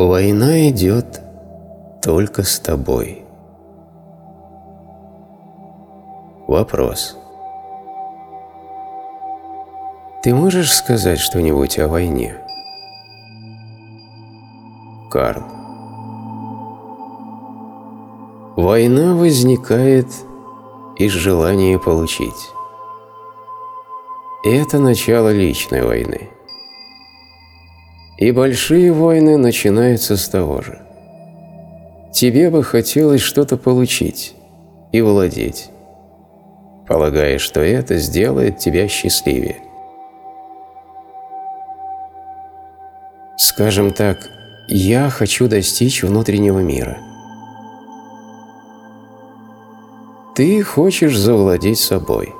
Война идет только с тобой. Вопрос. Ты можешь сказать что-нибудь о войне? Карл. Война возникает из желания получить. Это начало личной войны. И большие войны начинаются с того же. Тебе бы хотелось что-то получить и владеть, полагая, что это сделает тебя счастливее. Скажем так, я хочу достичь внутреннего мира. Ты хочешь завладеть собой.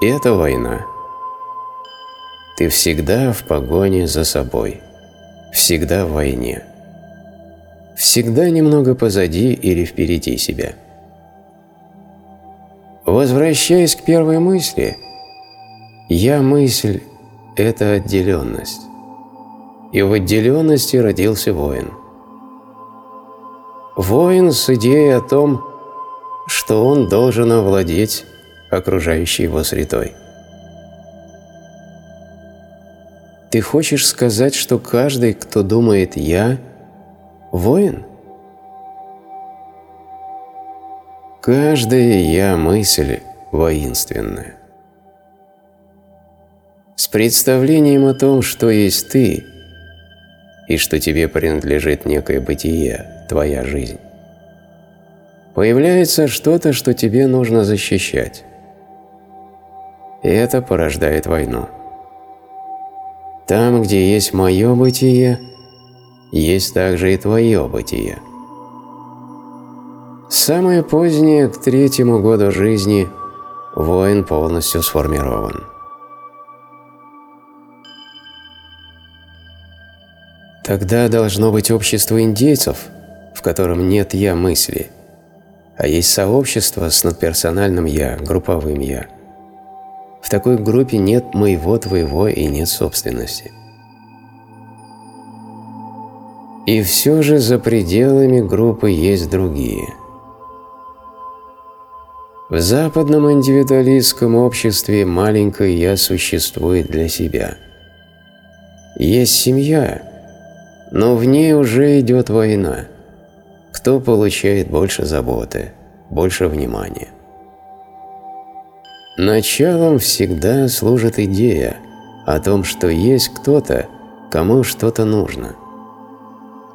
Это война. Ты всегда в погоне за собой, всегда в войне. Всегда немного позади или впереди себя. Возвращаясь к первой мысли, «я-мысль» – это отделенность. И в отделенности родился воин. Воин с идеей о том, что он должен овладеть окружающей его средой. Ты хочешь сказать, что каждый, кто думает «я» – воин? Каждая «я» – воинственная. С представлением о том, что есть ты, и что тебе принадлежит некое бытие, твоя жизнь, появляется что-то, что тебе нужно защищать. И это порождает войну. Там, где есть мое бытие, есть также и твое бытие. Самое позднее, к третьему году жизни, воин полностью сформирован. Тогда должно быть общество индейцев, в котором нет «я» мысли, а есть сообщество с надперсональным «я», групповым «я». В такой группе нет моего, твоего и нет собственности. И все же за пределами группы есть другие. В западном индивидуалистском обществе маленькое «я» существует для себя. Есть семья, но в ней уже идет война. Кто получает больше заботы, больше внимания? Началом всегда служит идея о том, что есть кто-то, кому что-то нужно.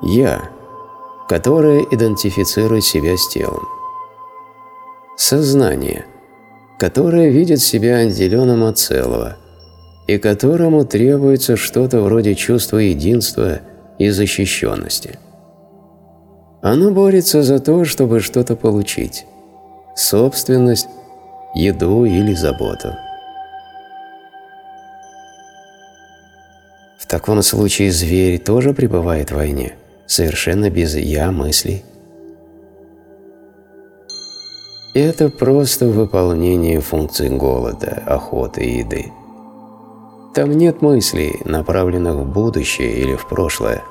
Я, которое идентифицирует себя с телом. Сознание, которое видит себя отделенным от целого и которому требуется что-то вроде чувства единства и защищенности. Оно борется за то, чтобы что-то получить. Собственность, еду или заботу. В таком случае зверь тоже пребывает в войне, совершенно без «я» мыслей. Это просто выполнение функций голода, охоты и еды. Там нет мыслей, направленных в будущее или в прошлое.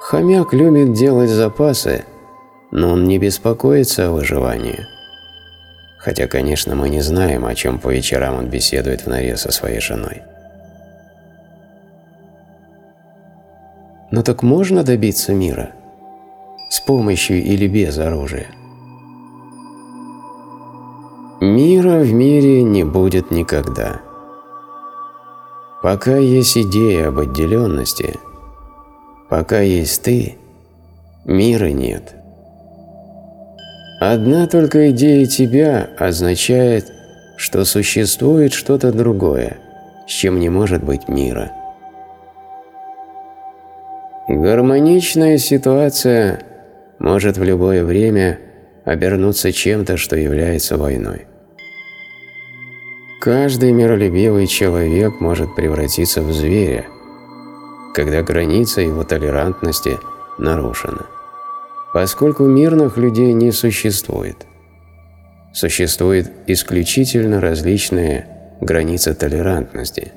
Хомяк любит делать запасы, но он не беспокоится о выживании. Хотя, конечно, мы не знаем, о чем по вечерам он беседует в норе со своей женой. Но так можно добиться мира? С помощью или без оружия? Мира в мире не будет никогда. Пока есть идея об отделенности, пока есть ты, мира нет. Одна только идея тебя означает, что существует что-то другое, с чем не может быть мира. Гармоничная ситуация может в любое время обернуться чем-то, что является войной. Каждый миролюбивый человек может превратиться в зверя, когда граница его толерантности нарушена поскольку мирных людей не существует. Существует исключительно различные границы толерантности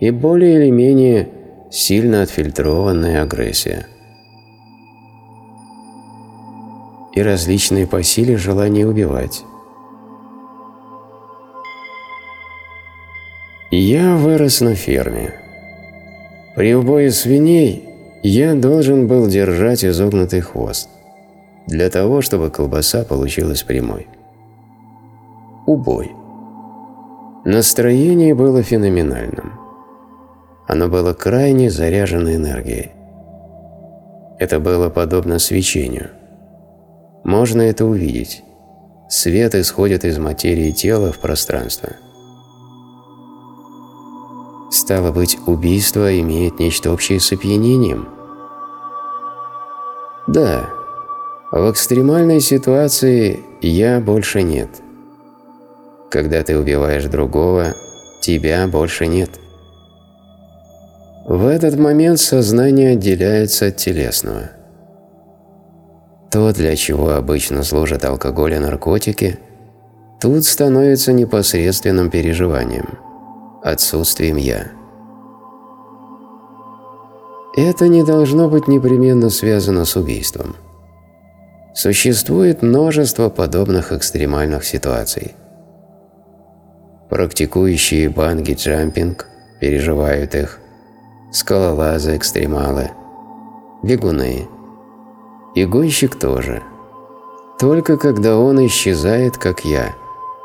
и более или менее сильно отфильтрованная агрессия. И различные по силе желания убивать. Я вырос на ферме. При убое свиней я должен был держать изогнутый хвост, для того, чтобы колбаса получилась прямой. Убой. Настроение было феноменальным. Оно было крайне заряжено энергией. Это было подобно свечению. Можно это увидеть. Свет исходит из материи тела в пространство. Стало быть, убийство имеет нечто общее с опьянением? Да, в экстремальной ситуации «я» больше нет. Когда ты убиваешь другого, тебя больше нет. В этот момент сознание отделяется от телесного. То, для чего обычно служат алкоголь и наркотики, тут становится непосредственным переживанием, отсутствием «я». Это не должно быть непременно связано с убийством. Существует множество подобных экстремальных ситуаций. Практикующие банджи-джампинг переживают их, скалолазы-экстремалы, бегуны. И гонщик тоже. Только когда он исчезает, как я,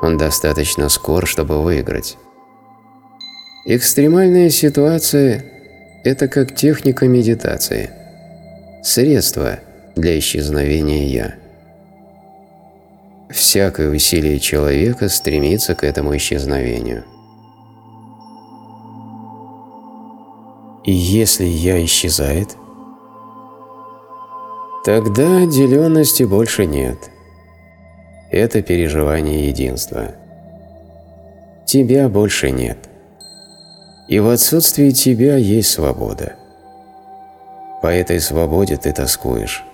он достаточно скор, чтобы выиграть. Экстремальная ситуация – это как техника медитации, средство для исчезновения «я». Всякое усилие человека стремится к этому исчезновению – И если я исчезает, тогда отделенности больше нет. Это переживание единства. Тебя больше нет. И в отсутствии тебя есть свобода. По этой свободе ты тоскуешь.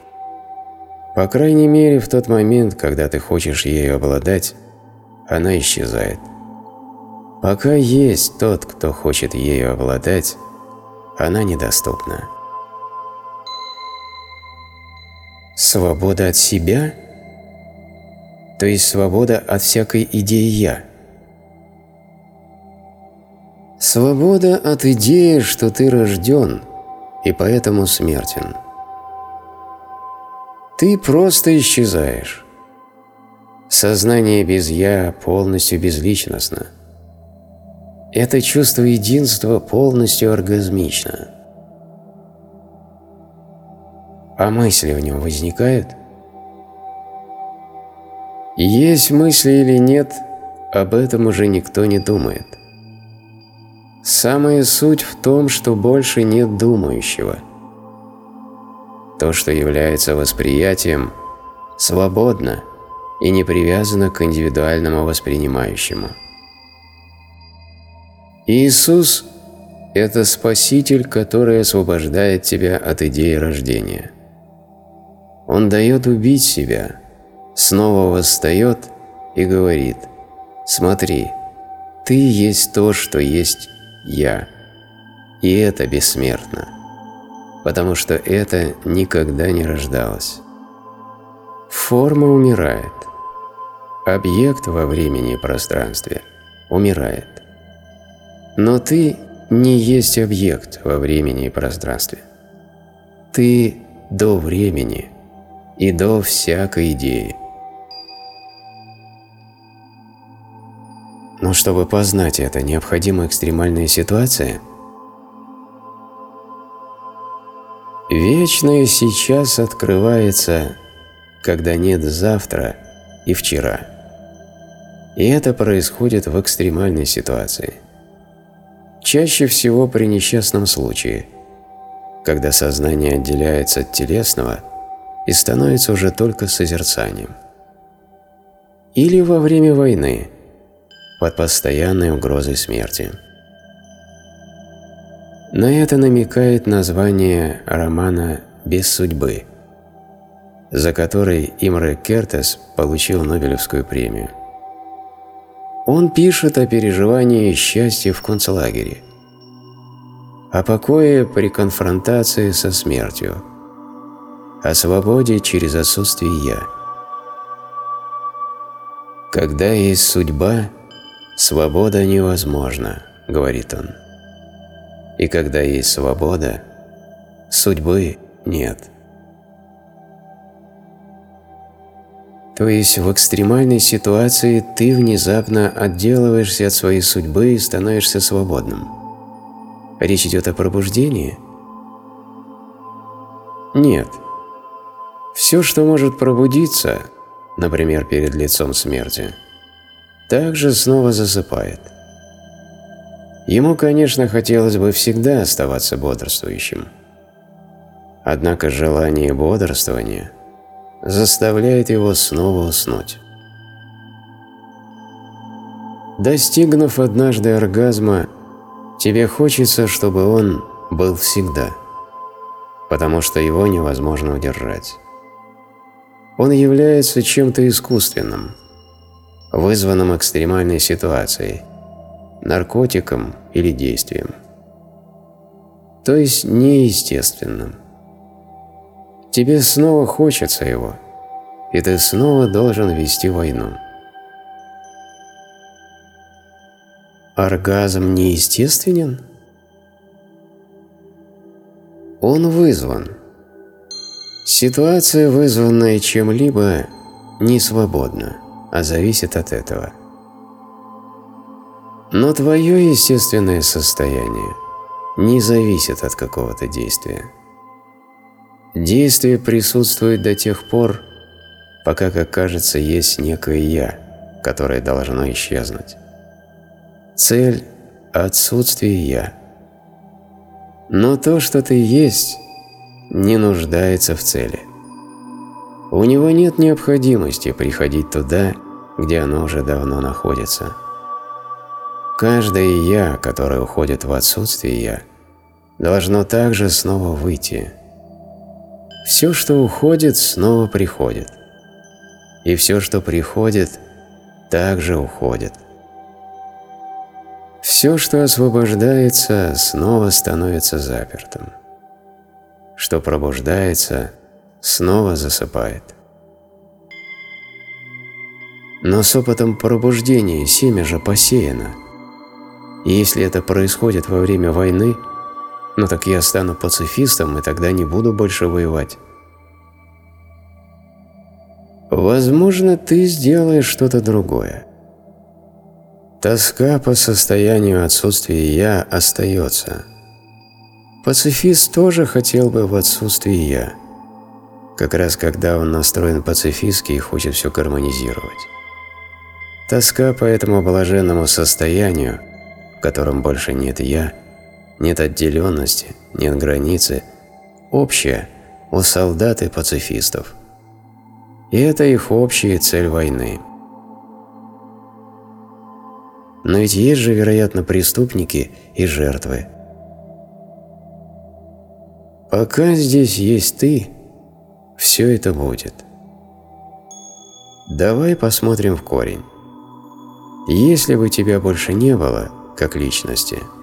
По крайней мере, в тот момент, когда ты хочешь ею обладать, она исчезает. Пока есть тот, кто хочет ею обладать, она недоступна. Свобода от себя, то есть свобода от всякой идеи «я». Свобода от идеи, что ты рожден и поэтому смертен. Ты просто исчезаешь. Сознание без «я» полностью безличностно. Это чувство единства полностью оргазмично. А мысли в нем возникают? Есть мысли или нет, об этом уже никто не думает. Самая суть в том, что больше нет думающего. То, что является восприятием, свободно и не привязано к индивидуальному воспринимающему. Иисус – это Спаситель, который освобождает тебя от идеи рождения. Он дает убить себя, снова восстает и говорит «Смотри, ты есть то, что есть Я, и это бессмертно, потому что это никогда не рождалось». Форма умирает, объект во времени и пространстве умирает. Но ты не есть объект во времени и пространстве. Ты до времени и до всякой идеи. Чтобы познать это, необходима экстремальная ситуация. Вечное сейчас открывается, когда нет завтра и вчера. И это происходит в экстремальной ситуации – Чаще всего при несчастном случае, когда сознание отделяется от телесного и становится уже только созерцанием. Или во время войны, под постоянной угрозой смерти. На это намекает название романа «Без судьбы», за который Имре Кертес получил Нобелевскую премию. Он пишет о переживании счастья в концлагере. о покое при конфронтации со смертью, о свободе через отсутствие «я». «Когда есть судьба, свобода невозможна», — говорит он. «И когда есть свобода, судьбы нет». То есть в экстремальной ситуации ты внезапно отделываешься от своей судьбы и становишься свободным. Речь идет о пробуждении? Нет. Все, что может пробудиться, например, перед лицом смерти, также снова засыпает. Ему, конечно, хотелось бы всегда оставаться бодрствующим. Однако желание бодрствования – заставляет его снова уснуть. Достигнув однажды оргазма, тебе хочется, чтобы он был всегда, потому что его невозможно удержать. Он является чем-то искусственным, вызванным экстремальной ситуацией, наркотиком или действием. То есть неестественным. Тебе снова хочется его, и ты снова должен вести войну. Оргазм неестественен? Он вызван. Ситуация, вызванная чем-либо, не свободна, а зависит от этого. Но твое естественное состояние не зависит от какого-то действия. Действие присутствует до тех пор, пока, как кажется, есть некое «я», которое должно исчезнуть. Цель – отсутствие «я». Но то, что ты есть, не нуждается в цели. У него нет необходимости приходить туда, где оно уже давно находится. Каждое «я», которое уходит в отсутствие «я», должно также снова выйти – все, что уходит, снова приходит. И все, что приходит, также уходит. Все, что освобождается, снова становится запертым. Что пробуждается, снова засыпает. Но с опытом пробуждения семя же посеяно. И если это происходит во время войны – ну так я стану пацифистом и тогда не буду больше воевать. Возможно, ты сделаешь что-то другое. Тоска по состоянию отсутствия «я» остается. Пацифист тоже хотел бы в отсутствии «я», как раз когда он настроен пацифистски и хочет все гармонизировать. Тоска по этому блаженному состоянию, в котором больше нет «я», нет отделенности, нет границы, общее у солдат и пацифистов. И это их общая цель войны. Но ведь есть же, вероятно, преступники и жертвы. Пока здесь есть ты, все это будет. Давай посмотрим в корень. Если бы тебя больше не было, как личности –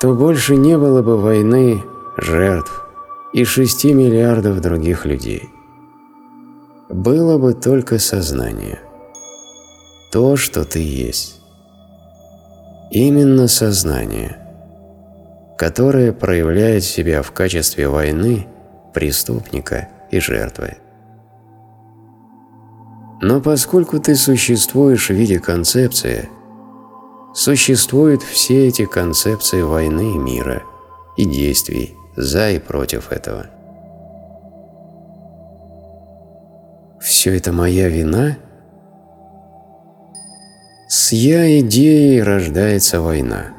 то больше не было бы войны, жертв и шести миллиардов других людей. Было бы только сознание. То, что ты есть. Именно сознание, которое проявляет себя в качестве войны, преступника и жертвы. Но поскольку ты существуешь в виде концепции – Существуют все эти концепции войны и мира и действий за и против этого. Все это моя вина? С я идеей рождается война.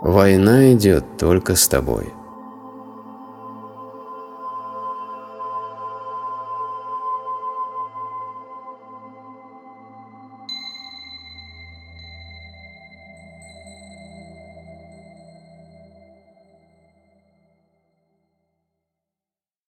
Война идет только с тобой.